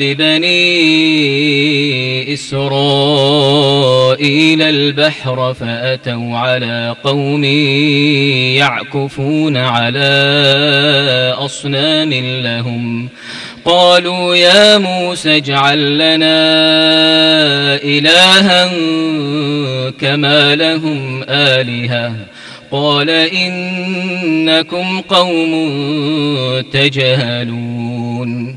ببني إسرائيل البحر فأتوا على قوم يعكفون على أصنام لهم. قالوا يا موسى اجعل لنا إلها كما لهم آلهة. قال إنكم قوم تجهلون.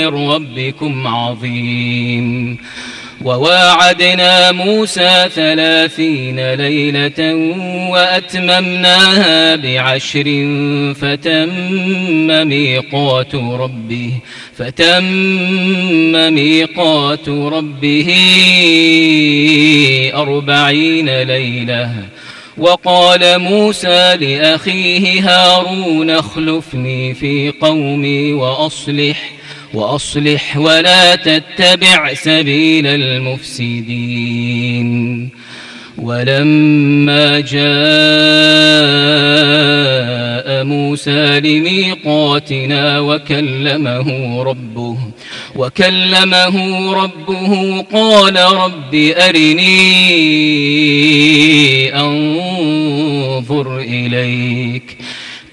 من ربكم عظيم. وواعدنا موسى ثلاثين ليلة وأتممناها بعشر فتم ميقات ربه فتم ميقات ربه أربعين ليلة. وقال موسى لأخيه هارون اخلفني في قومي وأصلح وأصلح ولا تتبع سبيل المفسدين. ولما جاء موسى لميقاتنا وكلمه ربه وكلمه ربه قال رب أرني أنظر إليك.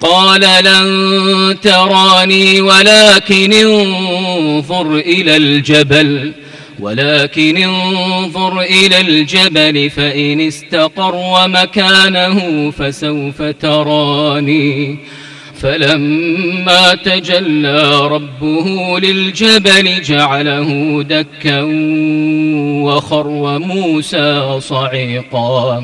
قال لن تراني ولكن انظر إلى الجبل ولكن انظر إلى الجبل فإن استقر مكانه فسوف تراني. فلما تجلى ربه للجبل جعله دكا وخر موسى صعيقا.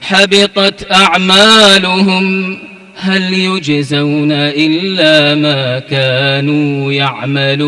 حبطت أعمالهم هل يجزون إلا ما كانوا يعملون؟